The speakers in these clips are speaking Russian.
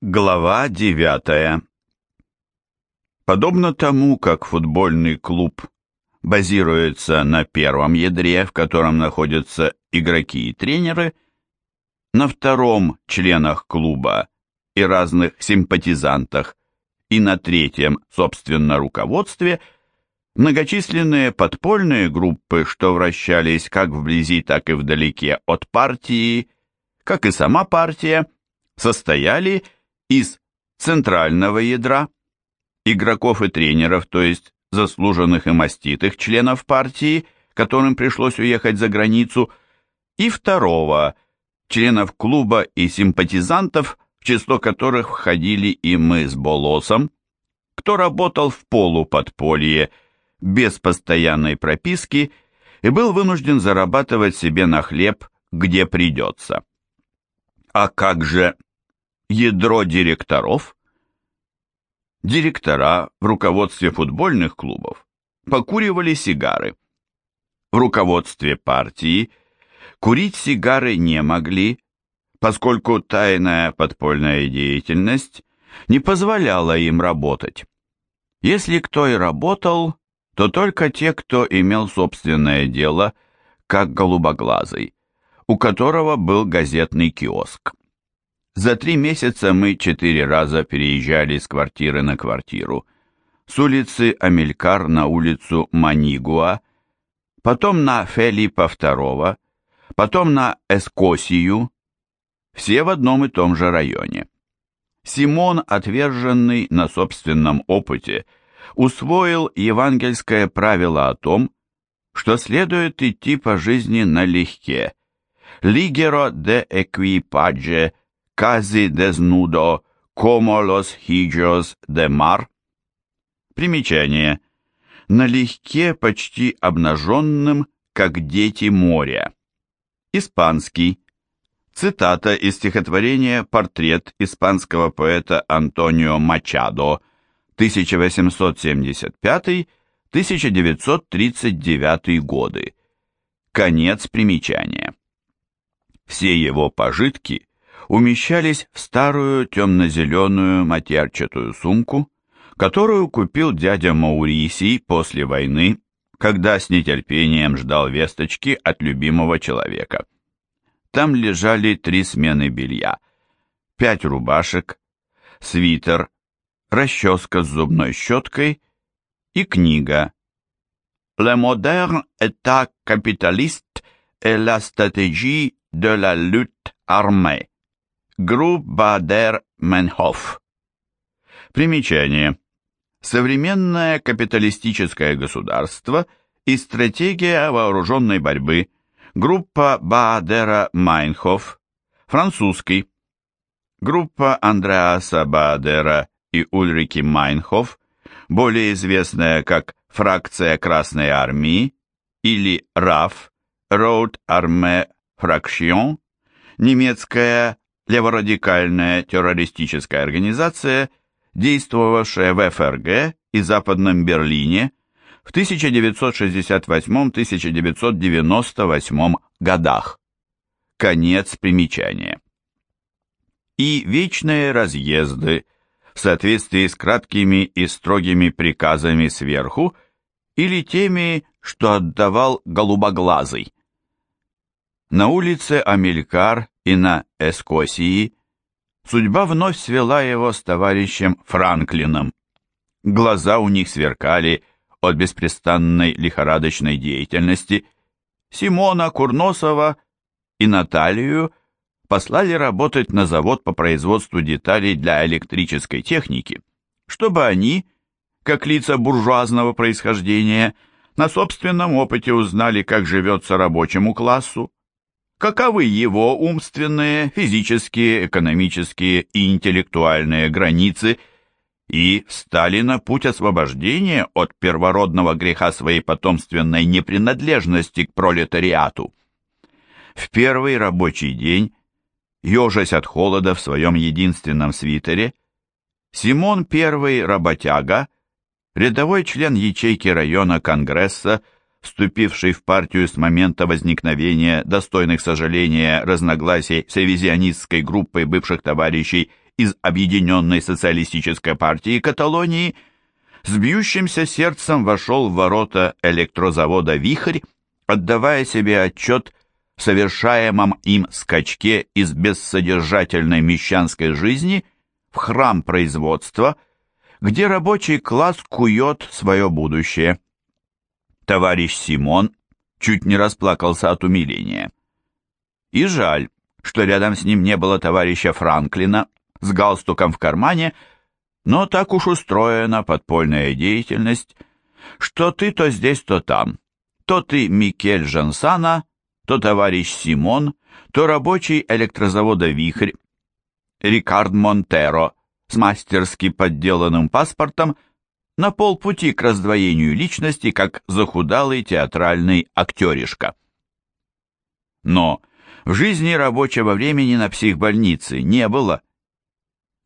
Глава девятая. Подобно тому, как футбольный клуб базируется на первом ядре, в котором находятся игроки и тренеры, на втором – членах клуба и разных симпатизантах, и на третьем, собственно, руководстве, многочисленные подпольные группы, что вращались как вблизи, так и вдалеке от партии, как и сама партия, состояли из центрального ядра, игроков и тренеров, то есть заслуженных и маститых членов партии, которым пришлось уехать за границу, и второго, членов клуба и симпатизантов, в число которых входили и мы с Болосом, кто работал в полуподполье, без постоянной прописки и был вынужден зарабатывать себе на хлеб, где придется. А как же ядро директоров? Директора в руководстве футбольных клубов покуривали сигары. В руководстве партии курить сигары не могли, поскольку тайная подпольная деятельность не позволяла им работать. Если кто и работал, то только те, кто имел собственное дело, как голубоглазый, у которого был газетный киоск. За три месяца мы четыре раза переезжали с квартиры на квартиру. С улицы Амелькар на улицу Манигуа, потом на Фелипа II, потом на Эскосию, все в одном и том же районе. Симон, отверженный на собственном опыте, усвоил евангельское правило о том, что следует идти по жизни налегке. «Ligero de equipage casi desnudo como los hijos de mar». Примечание. Налегке, почти обнаженным, как дети моря. Испанский. Цитата из стихотворения «Портрет» испанского поэта Антонио Мачадо, 1875-1939 годы. Конец примечания. Все его пожитки умещались в старую темно-зеленую матерчатую сумку, которую купил дядя Маурисий после войны, когда с нетерпением ждал весточки от любимого человека. Там лежали три смены белья, пять рубашек, свитер, расческа с зубной щеткой и книга. «Le moderne état capitaliste et la stratégie de la lutte armée» Групп Баадер-Майнхоф. Примечание. Современное капиталистическое государство и стратегия вооруженной борьбы. Группа Баадера Майнхоф. Французский. Группа Андреаса Баадера и Ульрики Майнхоф, более известная как фракция Красной Армии или РАФ, Rote Armee Fraktion, немецкая леворадикальная террористическая организация, действовавшая в ФРГ и Западном Берлине в 1968-1998 годах. Конец примечания. И вечные разъезды в соответствии с краткими и строгими приказами сверху или теми, что отдавал голубоглазый. На улице Амелькар и на Эскосии, судьба вновь свела его с товарищем Франклином. Глаза у них сверкали от беспрестанной лихорадочной деятельности. Симона Курносова и Наталью послали работать на завод по производству деталей для электрической техники, чтобы они, как лица буржуазного происхождения, на собственном опыте узнали, как живется рабочему классу, каковы его умственные, физические, экономические и интеллектуальные границы и встали на путь освобождения от первородного греха своей потомственной непринадлежности к пролетариату. В первый рабочий день, ежась от холода в своем единственном свитере, Симон Первый работяга, рядовой член ячейки района Конгресса, вступивший в партию с момента возникновения достойных сожаления разногласий с ревизионистской группой бывших товарищей из Объединенной социалистической партии Каталонии, с бьющимся сердцем вошел в ворота электрозавода «Вихрь», отдавая себе отчет в совершаемом им скачке из бессодержательной мещанской жизни в храм производства, где рабочий класс кует свое будущее. Товарищ Симон чуть не расплакался от умиления. И жаль, что рядом с ним не было товарища Франклина с галстуком в кармане, но так уж устроена подпольная деятельность, что ты то здесь, то там. То ты Микель Жансана, то товарищ Симон, то рабочий электрозавода «Вихрь», Рикард Монтеро с мастерски подделанным паспортом на полпути к раздвоению личности, как захудалый театральный актеришка. Но в жизни рабочего времени на психбольнице не было.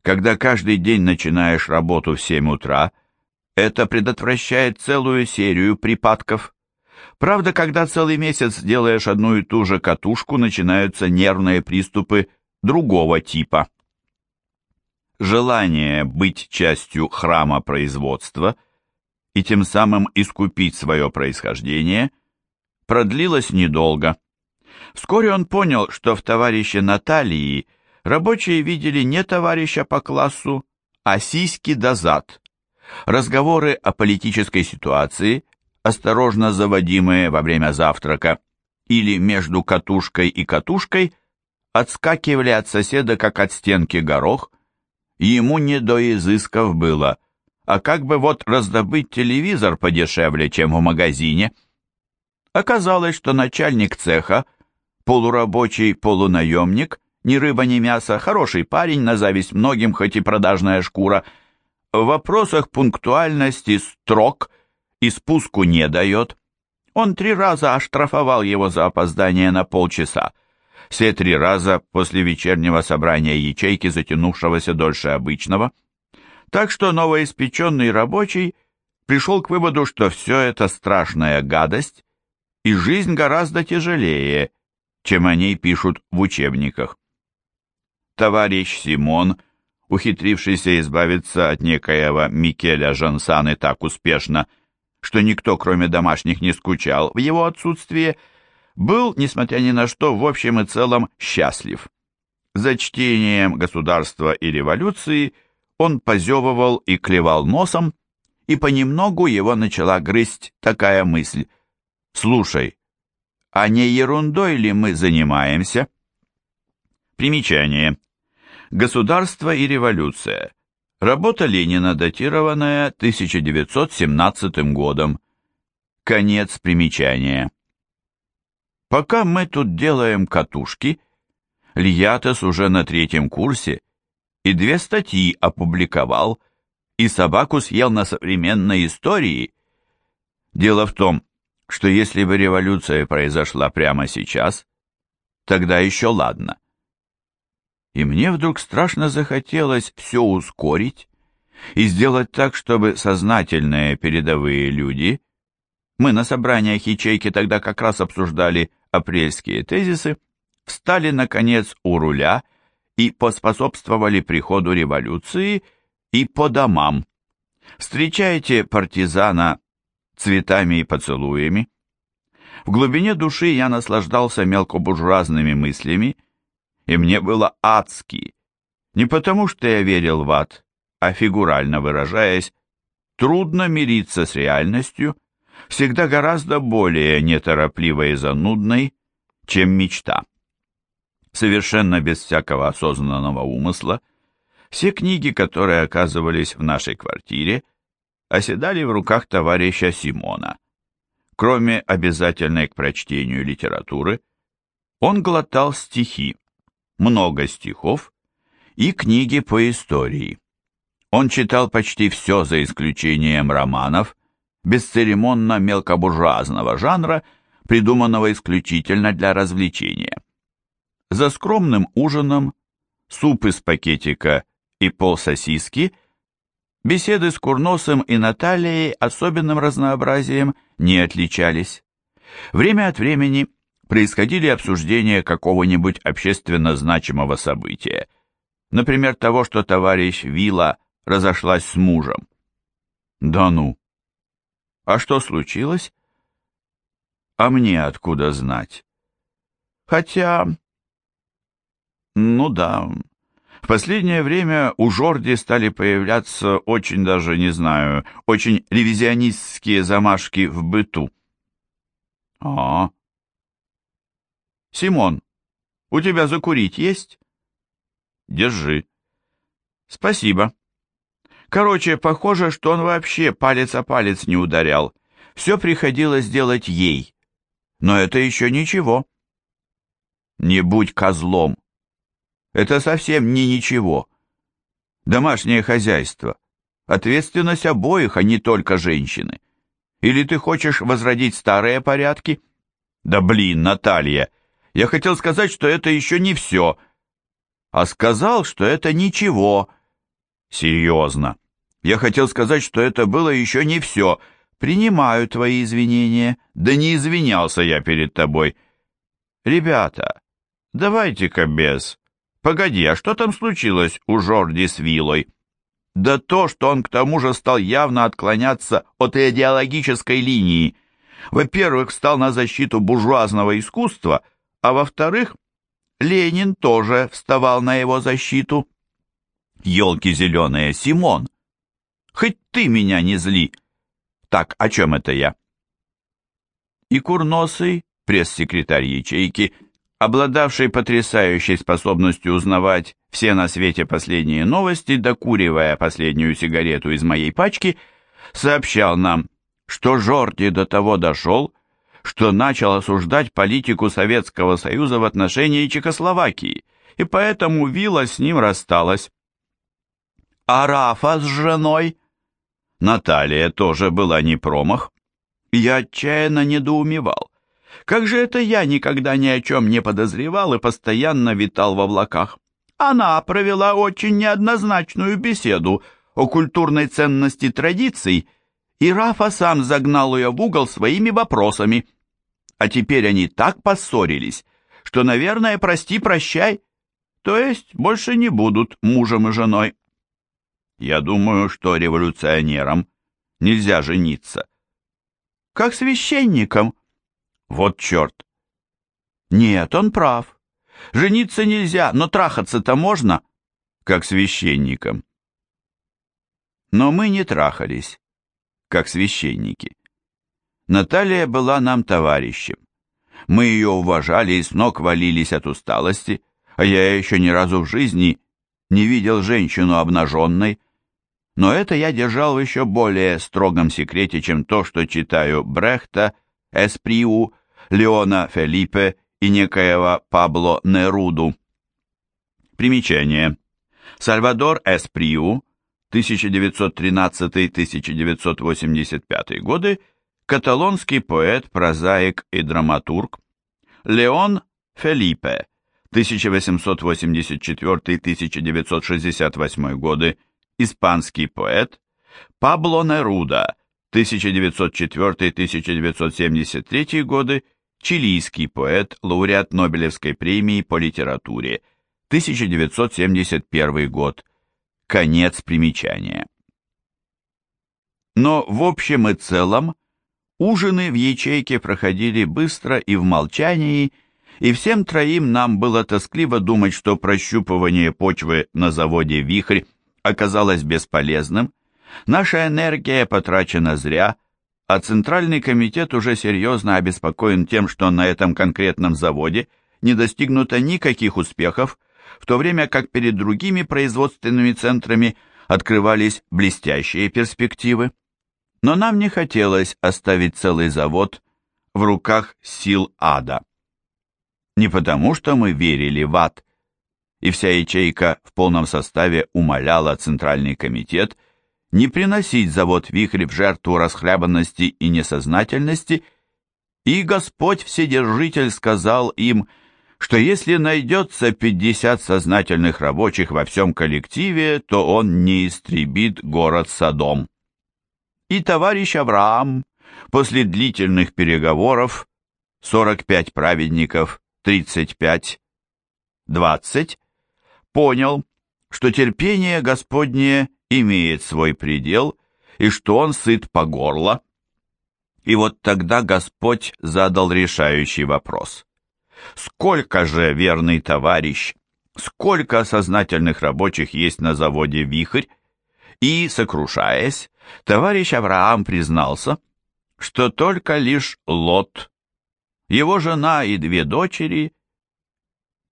Когда каждый день начинаешь работу в 7 утра, это предотвращает целую серию припадков. Правда, когда целый месяц делаешь одну и ту же катушку, начинаются нервные приступы другого типа. Желание быть частью храма производства и тем самым искупить свое происхождение продлилось недолго. Вскоре он понял, что в товарище Наталии рабочие видели не товарища по классу, а сиськи до зад. Разговоры о политической ситуации, осторожно заводимые во время завтрака или между катушкой и катушкой, отскакивали от соседа, как от стенки горох, ему не до изысков было, а как бы вот раздобыть телевизор подешевле, чем в магазине. Оказалось, что начальник цеха полурабочий, полунаемник, ни рыба, ни мясо, хороший парень, на зависть многим, хоть и продажная шкура. В вопросах пунктуальности строк и спуску не дает. Он три раза оштрафовал его за опоздание на полчаса. Все три раза после вечернего собрания ячейки, затянувшегося дольше обычного. Так что новоиспеченный рабочий пришел к выводу, что все это страшная гадость, и жизнь гораздо тяжелее – чем о ней пишут в учебниках. Товарищ Симон, ухитрившийся избавиться от некоего Микеля Жансаны так успешно, что никто, кроме домашних, не скучал в его отсутствие, был, несмотря ни на что, в общем и целом счастлив. За чтением «Государства и революции» он позевывал и клевал носом, и понемногу его начала грызть такая мысль. «Слушай, а не ерундой ли мы занимаемся? Примечание. Государство и революция. Работа Ленина, датированная 1917 годом. Конец примечания. Пока мы тут делаем катушки, Льятес уже на третьем курсе и две статьи опубликовал, и собаку съел на современной истории. Дело в том, что если бы революция произошла прямо сейчас, тогда еще ладно. И мне вдруг страшно захотелось все ускорить и сделать так, чтобы сознательные передовые люди, мы на собраниях ячейки тогда как раз обсуждали апрельские тезисы, встали, наконец, у руля и поспособствовали приходу революции и по домам. Встречайте партизана цветами и поцелуями. В глубине души я наслаждался мелкобуржуазными мыслями, и мне было адски. Не потому, что я верил в ад, а фигурально выражаясь, трудно мириться с реальностью, всегда гораздо более неторопливой и занудной, чем мечта. Совершенно без всякого осознанного умысла, все книги, которые оказывались в нашей квартире, оседали в руках товарища Симона. Кроме обязательной к прочтению литературы, он глотал стихи, много стихов и книги по истории. Он читал почти все за исключением романов, бесцеремонно мелкобуржуазного жанра, придуманного исключительно для развлечения. За скромным ужином, суп из пакетика и пол сосиски – Беседы с Курносом и Натальей особенным разнообразием не отличались. Время от времени происходили обсуждения какого-нибудь общественно значимого события. Например, того, что товарищ Вилла разошлась с мужем. Да ну. А что случилось? А мне откуда знать? Хотя... Ну да. В последнее время у Жорди стали появляться очень даже, не знаю, очень ревизионистские замашки в быту. А, Симон, у тебя закурить есть? Держи. Спасибо. Короче, похоже, что он вообще палец о палец не ударял. Все приходилось делать ей. Но это еще ничего. Не будь козлом. Это совсем не ничего. Домашнее хозяйство. Ответственность обоих, а не только женщины. Или ты хочешь возродить старые порядки? Да блин, Наталья, я хотел сказать, что это еще не все. А сказал, что это ничего. Серьезно. Я хотел сказать, что это было еще не все. Принимаю твои извинения. Да не извинялся я перед тобой. Ребята, давайте-ка без. Погоди, а что там случилось у Жорди с Вилой? Да то, что он к тому же стал явно отклоняться от идеологической линии. Во-первых, встал на защиту буржуазного искусства, а во-вторых, Ленин тоже вставал на его защиту. Елки зеленые, Симон, хоть ты меня не зли. Так, о чем это я? И курносый, пресс-секретарь ячейки, обладавший потрясающей способностью узнавать все на свете последние новости, докуривая последнюю сигарету из моей пачки, сообщал нам, что Жорди до того дошел, что начал осуждать политику Советского Союза в отношении Чехословакии, и поэтому Вилла с ним рассталась. А Рафа с женой? Наталья тоже была не промах. Я отчаянно недоумевал. Как же это я никогда ни о чем не подозревал и постоянно витал в облаках? Она провела очень неоднозначную беседу о культурной ценности традиций, и Рафа сам загнал ее в угол своими вопросами. А теперь они так поссорились, что, наверное, прости-прощай, то есть больше не будут мужем и женой. Я думаю, что революционерам нельзя жениться. Как священникам, вот черт. Нет, он прав. Жениться нельзя, но трахаться-то можно, как священникам. Но мы не трахались, как священники. Наталья была нам товарищем. Мы ее уважали и с ног валились от усталости, а я еще ни разу в жизни не видел женщину обнаженной. Но это я держал в еще более строгом секрете, чем то, что читаю Брехта, Эсприу, Леона Фелипе и некоего Пабло Неруду. Примечание. Сальвадор Эсприу, 1913-1985 годы, каталонский поэт, прозаик и драматург. Леон Фелипе, 1884-1968 годы, испанский поэт. Пабло Неруда, 1904-1973 годы, чилийский поэт, лауреат Нобелевской премии по литературе, 1971 год. Конец примечания. Но в общем и целом ужины в ячейке проходили быстро и в молчании, и всем троим нам было тоскливо думать, что прощупывание почвы на заводе «Вихрь» оказалось бесполезным, Наша энергия потрачена зря, а Центральный комитет уже серьезно обеспокоен тем, что на этом конкретном заводе не достигнуто никаких успехов, в то время как перед другими производственными центрами открывались блестящие перспективы. Но нам не хотелось оставить целый завод в руках сил ада. Не потому, что мы верили в ад, и вся ячейка в полном составе умоляла Центральный комитет – не приносить завод вихрь в жертву расхлябанности и несознательности, и Господь Вседержитель сказал им, что если найдется 50 сознательных рабочих во всем коллективе, то он не истребит город Содом. И товарищ Авраам после длительных переговоров 45 праведников, 35, 20, понял, что терпение Господнее имеет свой предел и что он сыт по горло. И вот тогда Господь задал решающий вопрос. Сколько же, верный товарищ, сколько сознательных рабочих есть на заводе «Вихрь», и, сокрушаясь, товарищ Авраам признался, что только лишь Лот, его жена и две дочери,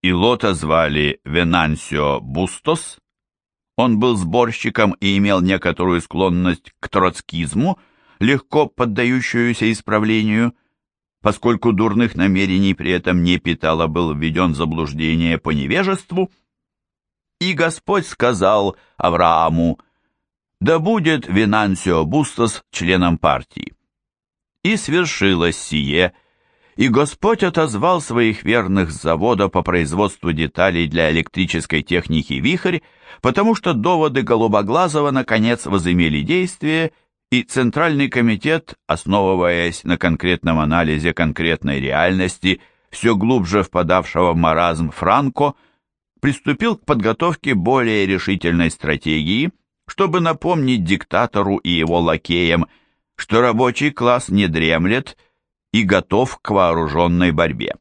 и Лота звали Венансио Бустос, он был сборщиком и имел некоторую склонность к троцкизму, легко поддающуюся исправлению, поскольку дурных намерений при этом не питало, был введен в заблуждение по невежеству. И Господь сказал Аврааму, «Да будет Винансио Бустос членом партии». И свершилось сие, и Господь отозвал своих верных с завода по производству деталей для электрической техники «Вихрь», потому что доводы Голубоглазого наконец возымели действие, и Центральный комитет, основываясь на конкретном анализе конкретной реальности, все глубже впадавшего в маразм Франко, приступил к подготовке более решительной стратегии, чтобы напомнить диктатору и его лакеям, что рабочий класс не дремлет и готов к вооруженной борьбе.